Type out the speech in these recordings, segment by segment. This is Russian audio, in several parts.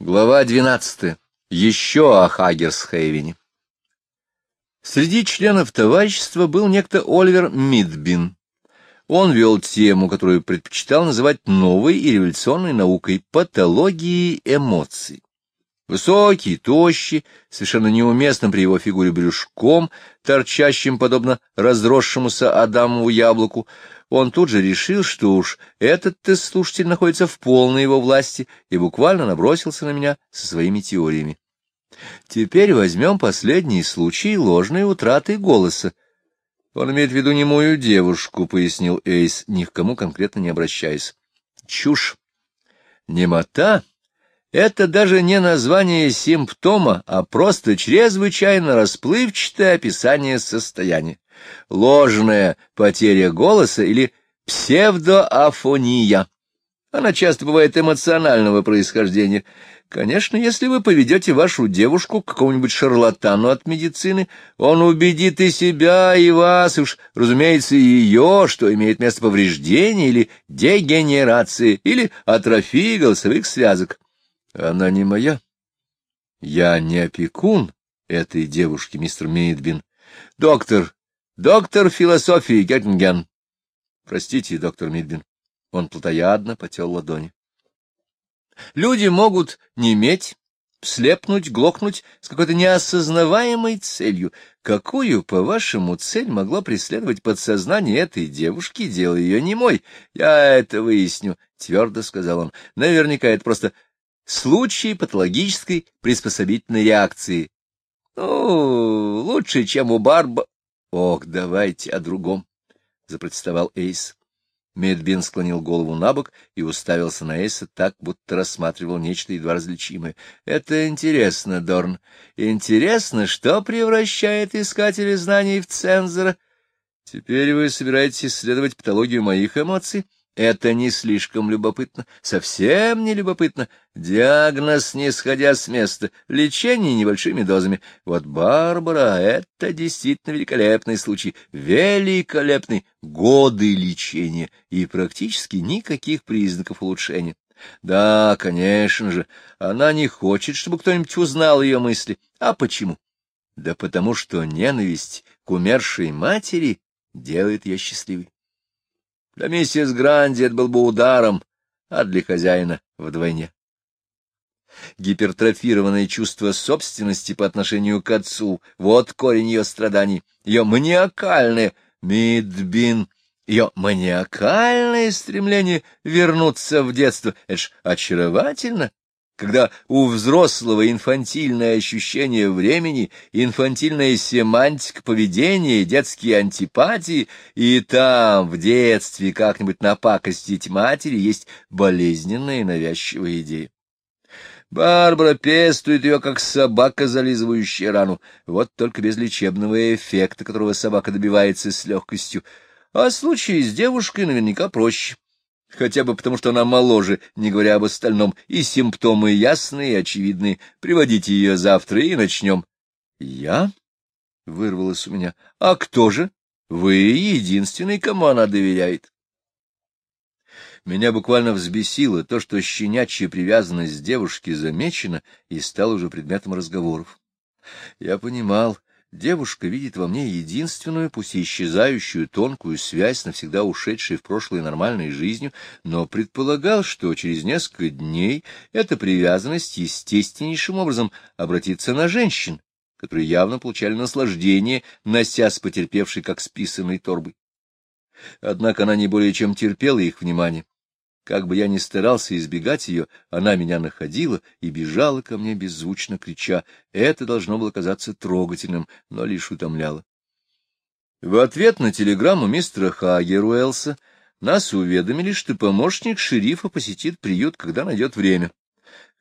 Глава двенадцатая. Еще о Хагерсхейвене. Среди членов товарищества был некто Оливер Мидбин. Он вел тему, которую предпочитал называть новой и революционной наукой — патологии эмоций. Высокий, тощий, совершенно неуместным при его фигуре брюшком, торчащим, подобно разросшемуся Адамову яблоку, он тут же решил, что уж этот-то слушатель находится в полной его власти и буквально набросился на меня со своими теориями. Теперь возьмем последний случай ложной утраты голоса. Он имеет в виду не мою девушку, — пояснил Эйс, ни к кому конкретно не обращаясь. Чушь. Немота — это даже не название симптома, а просто чрезвычайно расплывчатое описание состояния ложная потеря голоса или псевдоафония. Она часто бывает эмоционального происхождения. Конечно, если вы поведете вашу девушку к какому-нибудь шарлатану от медицины, он убедит и себя, и вас, уж, разумеется, и ее, что имеет место повреждение или дегенерации, или атрофии голосовых связок. Она не моя. Я не опекун этой девушки, мистер Мейдбин. Доктор Доктор философии Геттинген. Простите, доктор Мидбин. Он плотоядно потел ладони. Люди могут не иметь, слепнуть, глохнуть с какой-то неосознаваемой целью. Какую, по-вашему, цель могла преследовать подсознание этой девушки, делая ее немой? Я это выясню, — твердо сказал он. Наверняка это просто случай патологической приспособительной реакции. Ну, лучше, чем у Барба. Ох, давайте о другом, — запротестовал Эйс. Медбин склонил голову на бок и уставился на Эйса так, будто рассматривал нечто едва различимое. — Это интересно, Дорн. Интересно, что превращает искателя знаний в цензора. Теперь вы собираетесь исследовать патологию моих эмоций? Это не слишком любопытно, совсем не любопытно. Диагноз, не сходя с места, лечение небольшими дозами. Вот Барбара — это действительно великолепный случай, великолепный, годы лечения и практически никаких признаков улучшения. Да, конечно же, она не хочет, чтобы кто-нибудь узнал ее мысли. А почему? Да потому что ненависть к умершей матери делает ее счастливой. Для миссис Гранди это был бы ударом, а для хозяина вдвойне. Гипертрофированное чувство собственности по отношению к отцу — вот корень ее страданий, ее маниакальное, Мидбин, ее маниакальное стремление вернуться в детство. Это ж очаровательно, когда у взрослого инфантильное ощущение времени, инфантильная семантика поведения, детские антипатии, и там в детстве как-нибудь напакостить матери есть болезненная навязчивая идея. Барбара пестует ее, как собака, зализывающая рану, вот только без лечебного эффекта, которого собака добивается с легкостью. А случай с девушкой наверняка проще хотя бы потому, что она моложе, не говоря об остальном, и симптомы ясные и очевидные. Приводите ее завтра и начнем. — Я? — вырвалось у меня. — А кто же? Вы единственный, кому она доверяет. Меня буквально взбесило то, что щенячья привязанность девушки замечена и стала уже предметом разговоров. Я понимал, Девушка видит во мне единственную, пусть и исчезающую, тонкую связь, навсегда ушедшей в прошлое нормальной жизнью, но предполагал, что через несколько дней эта привязанность естественнейшим образом обратится на женщин, которые явно получали наслаждение, нося с потерпевшей как списанной торбой. Однако она не более чем терпела их внимание, как бы я ни старался избегать ее, она меня находила и бежала ко мне беззвучно крича. Это должно было казаться трогательным, но лишь утомляло. В ответ на телеграмму мистера Хагеруэлса нас уведомили, что помощник шерифа посетит приют, когда найдет время.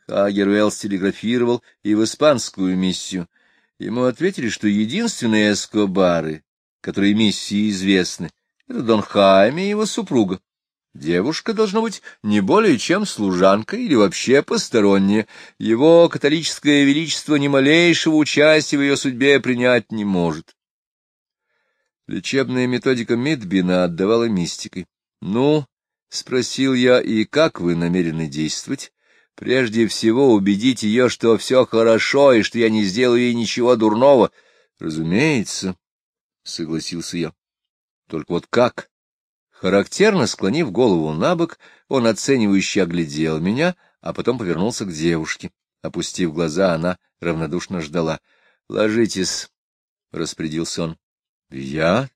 Хагеруэлс телеграфировал и в испанскую миссию. Ему ответили, что единственные эскобары, которые миссии известны, это Дон Хайме и его супруга. Девушка должна быть не более чем служанка или вообще посторонняя. Его католическое величество ни малейшего участия в ее судьбе принять не может. Лечебная методика Мидбина отдавала мистикой. — Ну, — спросил я, — и как вы намерены действовать? Прежде всего убедить ее, что все хорошо и что я не сделаю ей ничего дурного. — Разумеется, — согласился я. — Только вот как? Характерно склонив голову на бок, он оценивающе оглядел меня, а потом повернулся к девушке. Опустив глаза, она равнодушно ждала. — Ложитесь, — распорядился он. — Я?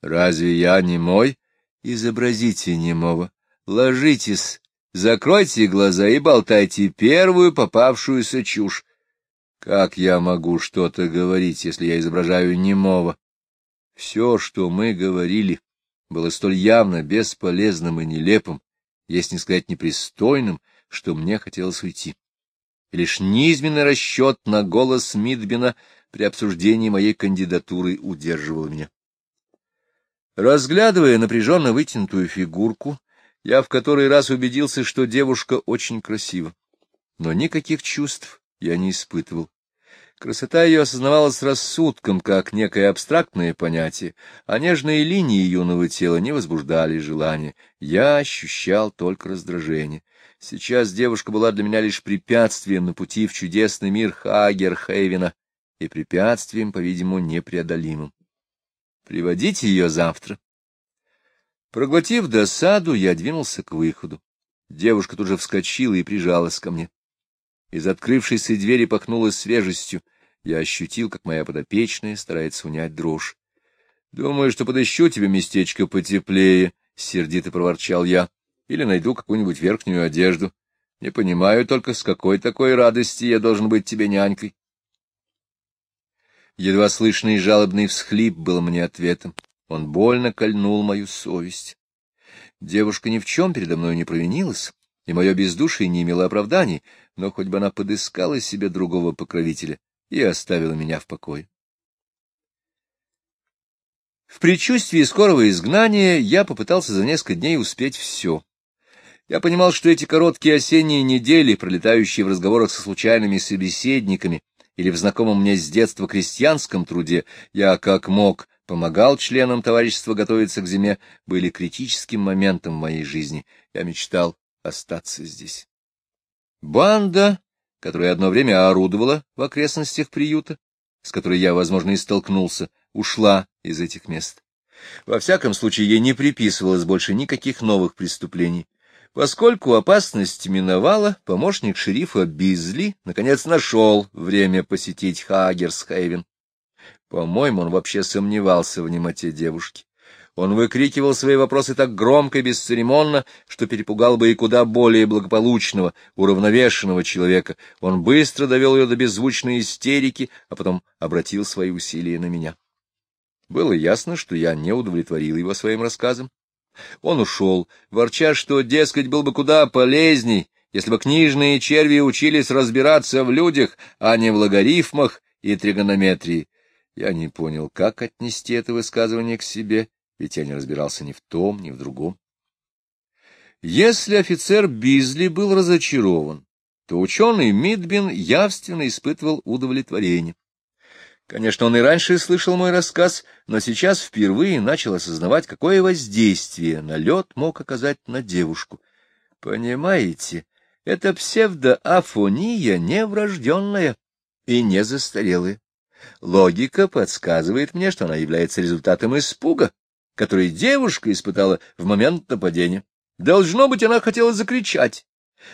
Разве я не мой? Изобразите немого. Ложитесь, закройте глаза и болтайте первую попавшуюся чушь. Как я могу что-то говорить, если я изображаю немого? Все, что мы говорили, было столь явно бесполезным и нелепым, если не сказать непристойным, что мне хотелось уйти. И лишь низменный расчет на голос Мидбина при обсуждении моей кандидатуры удерживал меня. Разглядывая напряженно вытянутую фигурку, я в который раз убедился, что девушка очень красива. Но никаких чувств я не испытывал. Красота ее осознавалась рассудком, как некое абстрактное понятие, а нежные линии юного тела не возбуждали желания. Я ощущал только раздражение. Сейчас девушка была для меня лишь препятствием на пути в чудесный мир Хагер-Хейвена и препятствием, по-видимому, непреодолимым. Приводите ее завтра. Проглотив досаду, я двинулся к выходу. Девушка тут же вскочила и прижалась ко мне. Из открывшейся двери пахнуло свежестью. Я ощутил, как моя подопечная старается унять дрожь. — Думаю, что подыщу тебе местечко потеплее, — сердито проворчал я, — или найду какую-нибудь верхнюю одежду. Не понимаю только, с какой такой радости я должен быть тебе нянькой. Едва слышный жалобный всхлип был мне ответом. Он больно кольнул мою совесть. Девушка ни в чем передо мной не провинилась, и мое бездушие не имело оправданий, но хоть бы она подыскала себе другого покровителя и оставила меня в покое. В предчувствии скорого изгнания я попытался за несколько дней успеть все. Я понимал, что эти короткие осенние недели, пролетающие в разговорах со случайными собеседниками или в знакомом мне с детства крестьянском труде, я, как мог, помогал членам товарищества готовиться к зиме, были критическим моментом в моей жизни. Я мечтал остаться здесь. Банда, которая одно время орудовала в окрестностях приюта, с которой я, возможно, и столкнулся, ушла из этих мест. Во всяком случае, ей не приписывалось больше никаких новых преступлений. Поскольку опасность миновала, помощник шерифа Бизли наконец нашел время посетить Хагерсхейвен. По-моему, он вообще сомневался в немоте девушки. Он выкрикивал свои вопросы так громко и бесцеремонно, что перепугал бы и куда более благополучного, уравновешенного человека. Он быстро довел ее до беззвучной истерики, а потом обратил свои усилия на меня. Было ясно, что я не удовлетворил его своим рассказом. Он ушел, ворча, что, дескать, был бы куда полезней, если бы книжные черви учились разбираться в людях, а не в логарифмах и тригонометрии. Я не понял, как отнести это высказывание к себе ведь я не разбирался ни в том, ни в другом. Если офицер Бизли был разочарован, то ученый Мидбин явственно испытывал удовлетворение. Конечно, он и раньше слышал мой рассказ, но сейчас впервые начал осознавать, какое воздействие налет мог оказать на девушку. Понимаете, это псевдоафония неврожденная и не застарелая. Логика подсказывает мне, что она является результатом испуга, который девушка испытала в момент нападения. Должно быть, она хотела закричать.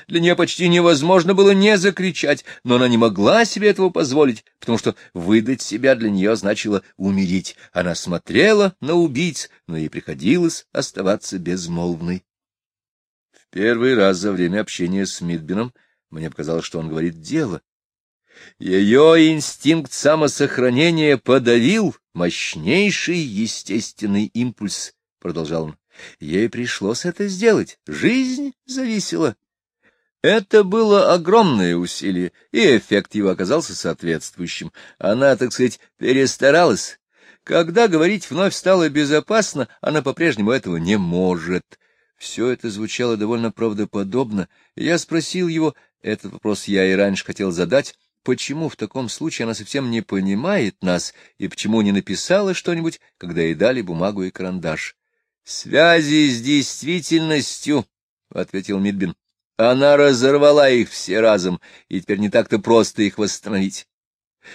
Для нее почти невозможно было не закричать, но она не могла себе этого позволить, потому что выдать себя для нее значило умереть. Она смотрела на убийц, но ей приходилось оставаться безмолвной. В первый раз за время общения с Мидбином мне показалось, что он говорит дело. Ее инстинкт самосохранения подавил мощнейший естественный импульс, — продолжал он. Ей пришлось это сделать, жизнь зависела. Это было огромное усилие, и эффект его оказался соответствующим. Она, так сказать, перестаралась. Когда говорить вновь стало безопасно, она по-прежнему этого не может. Все это звучало довольно правдоподобно, я спросил его, этот вопрос я и раньше хотел задать, почему в таком случае она совсем не понимает нас и почему не написала что-нибудь, когда ей дали бумагу и карандаш. — Связи с действительностью, — ответил Мидбин. Она разорвала их все разом, и теперь не так-то просто их восстановить.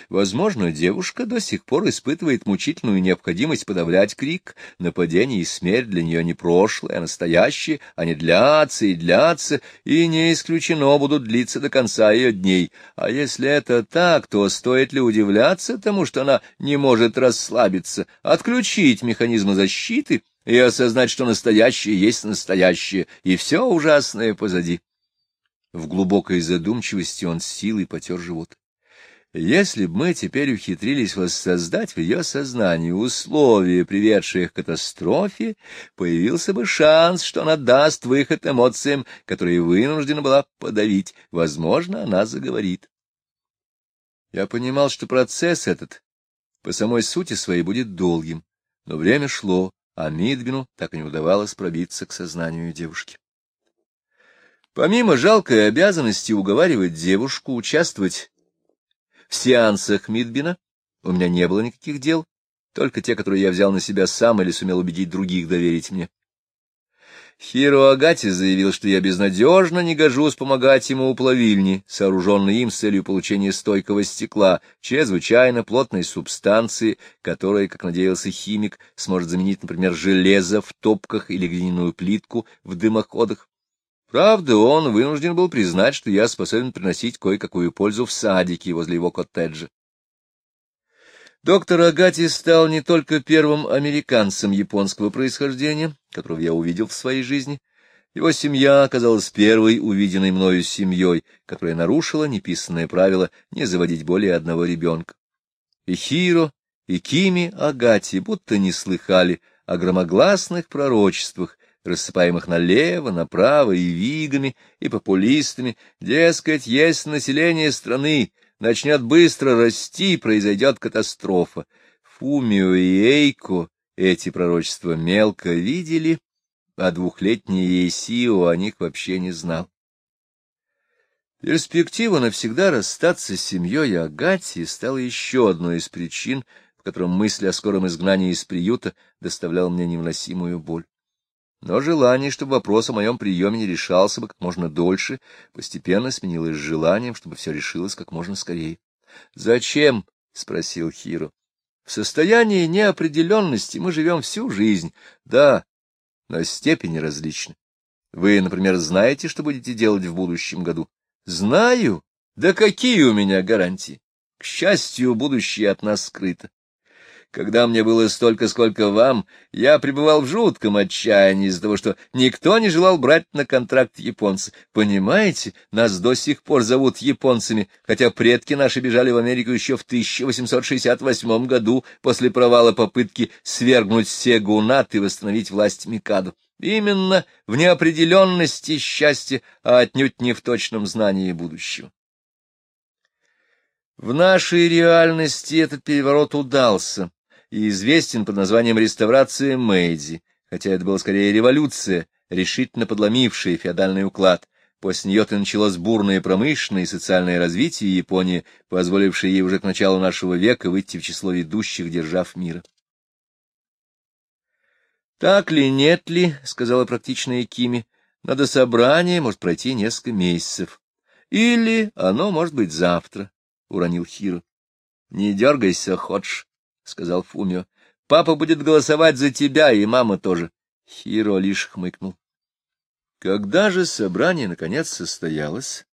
Возможно, девушка до сих пор испытывает мучительную необходимость подавлять крик. Нападение и смерть для нее не прошлое, а настоящее. Они длятся и длятся, и не исключено будут длиться до конца ее дней. А если это так, то стоит ли удивляться тому, что она не может расслабиться, отключить механизмы защиты и осознать, что настоящее есть настоящее, и все ужасное позади? В глубокой задумчивости он с силой потер живот. Если бы мы теперь ухитрились воссоздать в ее сознании условия, приведшие к катастрофе, появился бы шанс, что она даст выход эмоциям, которые вынуждена была подавить. Возможно, она заговорит. Я понимал, что процесс этот по самой сути своей будет долгим, но время шло, а Мидбину так и не удавалось пробиться к сознанию девушки. Помимо жалкой обязанности уговаривать девушку участвовать в сеансах Мидбина у меня не было никаких дел, только те, которые я взял на себя сам или сумел убедить других доверить мне. Хиро Агати заявил, что я безнадежно не гожусь помогать ему у плавильни, сооруженной им с целью получения стойкого стекла, чрезвычайно плотной субстанции, которая, как надеялся химик, сможет заменить, например, железо в топках или глиняную плитку в дымоходах. Правда, он вынужден был признать, что я способен приносить кое-какую пользу в садике возле его коттеджа. Доктор Агати стал не только первым американцем японского происхождения, которого я увидел в своей жизни. Его семья оказалась первой увиденной мною семьей, которая нарушила неписанное правило не заводить более одного ребенка. И Хиро, и Кими Агати будто не слыхали о громогласных пророчествах, рассыпаемых налево, направо и вигами, и популистами, дескать, если население страны начнет быстро расти, произойдет катастрофа. Фумио и Эйко эти пророчества мелко видели, а двухлетний Исио о них вообще не знал. Перспектива навсегда расстаться с семьей Агати стала еще одной из причин, в котором мысль о скором изгнании из приюта доставляла мне невыносимую боль. Но желание, чтобы вопрос о моем приеме не решался бы как можно дольше, постепенно сменилось желанием, чтобы все решилось как можно скорее. — Зачем? — спросил Хиро. — В состоянии неопределенности мы живем всю жизнь. Да, но степени различны. Вы, например, знаете, что будете делать в будущем году? — Знаю. Да какие у меня гарантии? К счастью, будущее от нас скрыто. Когда мне было столько, сколько вам, я пребывал в жутком отчаянии из-за того, что никто не желал брать на контракт японца. Понимаете, нас до сих пор зовут японцами, хотя предки наши бежали в Америку еще в 1868 году после провала попытки свергнуть Сегунат и восстановить власть Микаду. Именно в неопределенности счастья, а отнюдь не в точном знании будущего. В нашей реальности этот переворот удался и известен под названием реставрация Мэйдзи, хотя это была скорее революция, решительно подломившая феодальный уклад. После нее-то началось бурное промышленное и социальное развитие Японии, позволившее ей уже к началу нашего века выйти в число ведущих держав мира. «Так ли, нет ли?» — сказала практичная Кими. «Надо собрание, может пройти несколько месяцев. Или оно может быть завтра», — уронил Хиро. «Не дергайся, Ходж сказал Фумио. — Папа будет голосовать за тебя, и мама тоже. Хиро лишь хмыкнул. Когда же собрание наконец состоялось,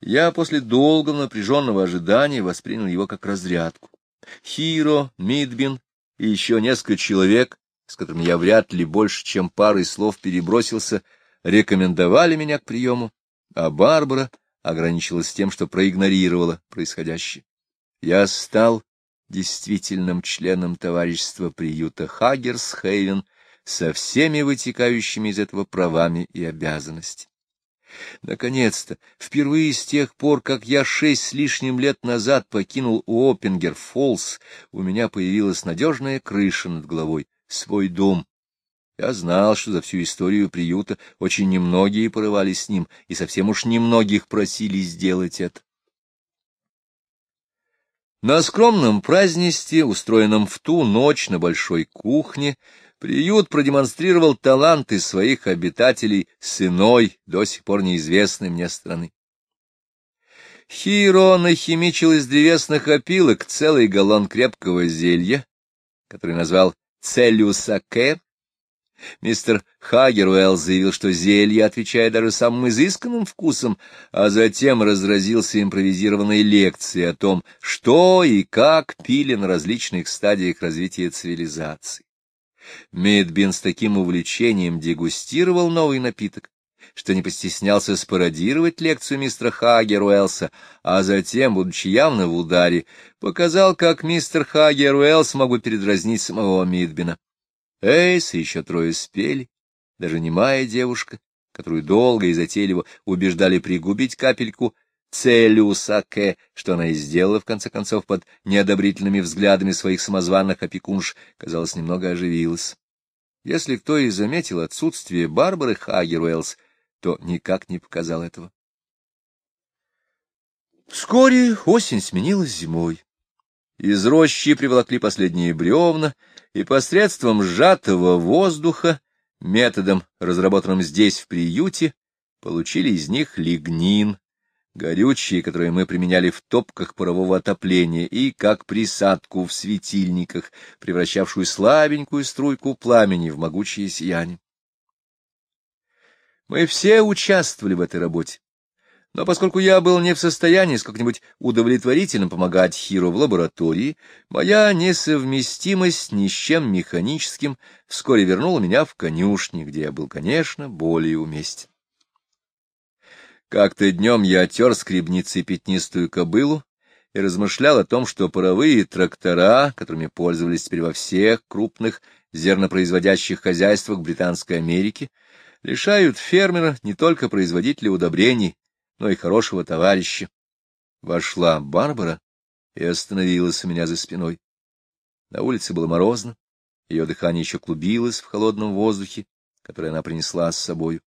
я после долгого напряженного ожидания воспринял его как разрядку. Хиро, Мидбин и еще несколько человек, с которыми я вряд ли больше, чем парой слов перебросился, рекомендовали меня к приему, а Барбара ограничилась тем, что проигнорировала происходящее. Я стал действительным членом товарищества приюта Хагерсхейвен со всеми вытекающими из этого правами и обязанностями. Наконец-то, впервые с тех пор, как я шесть с лишним лет назад покинул Уоппингер-Фоллс, у меня появилась надежная крыша над головой, свой дом. Я знал, что за всю историю приюта очень немногие порывались с ним, и совсем уж немногих просили сделать это. На скромном празднестве, устроенном в ту ночь на большой кухне, Приют продемонстрировал таланты своих обитателей с иной, до сих пор неизвестной мне страны. Хиро нахимичил из древесных опилок целый галлон крепкого зелья, который назвал целюсаке. Мистер Хагеруэлл заявил, что зелье отвечает даже самым изысканным вкусом, а затем разразился импровизированной лекцией о том, что и как пили на различных стадиях развития цивилизации. Медбин с таким увлечением дегустировал новый напиток, что не постеснялся спародировать лекцию мистера Хагер Уэллса, а затем, будучи явно в ударе, показал, как мистер Хагер Уэллс мог бы передразнить самого Мидбина. Эйс и еще трое спели, даже немая девушка, которую долго и затейливо убеждали пригубить капельку саке, что она и сделала, в конце концов, под неодобрительными взглядами своих самозванных опекунш, казалось, немного оживилась. Если кто и заметил отсутствие Барбары Хагеруэллс, то никак не показал этого. Вскоре осень сменилась зимой. Из рощи приволокли последние бревна, и посредством сжатого воздуха, методом, разработанным здесь, в приюте, получили из них лигнин, горючие, которые мы применяли в топках парового отопления и как присадку в светильниках, превращавшую слабенькую струйку пламени в могучее сияние. Мы все участвовали в этой работе. Но поскольку я был не в состоянии с как-нибудь удовлетворительно помогать Хиру в лаборатории, моя несовместимость ни с чем механическим вскоре вернула меня в конюшни, где я был, конечно, более уместен. Как-то днем я отер скребницей пятнистую кобылу и размышлял о том, что паровые трактора, которыми пользовались теперь во всех крупных зернопроизводящих хозяйствах Британской Америки, лишают фермера не только производителя удобрений, но и хорошего товарища. Вошла Барбара и остановилась у меня за спиной. На улице было морозно, ее дыхание еще клубилось в холодном воздухе, который она принесла с собой.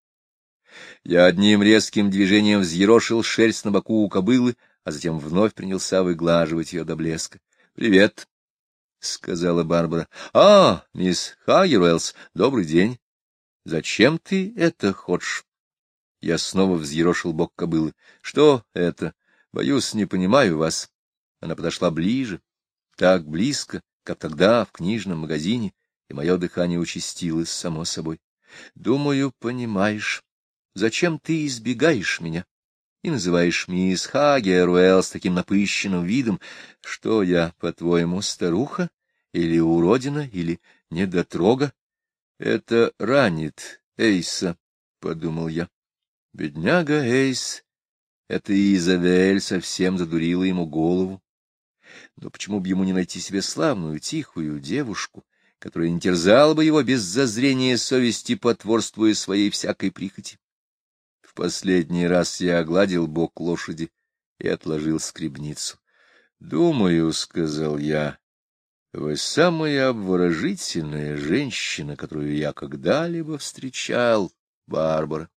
Я одним резким движением взъерошил шерсть на боку у кобылы, а затем вновь принялся выглаживать ее до блеска. — Привет, — сказала Барбара. — А, мисс Хагеруэллс, добрый день. — Зачем ты это хочешь? Я снова взъерошил бок кобылы. — Что это? Боюсь, не понимаю вас. Она подошла ближе, так близко, как тогда в книжном магазине, и мое дыхание участилось само собой. — Думаю, понимаешь. Зачем ты избегаешь меня и называешь мисс Хагеруэлл с таким напыщенным видом? Что я, по-твоему, старуха или уродина или недотрога? Это ранит Эйса, — подумал я. Бедняга Эйс, это Изабель совсем задурила ему голову. Но почему бы ему не найти себе славную, тихую девушку, которая не терзала бы его без зазрения совести, потворствуя своей всякой прихоти? последний раз я огладил бок лошади и отложил скребницу. — Думаю, — сказал я, — вы самая обворожительная женщина, которую я когда-либо встречал, Барбара.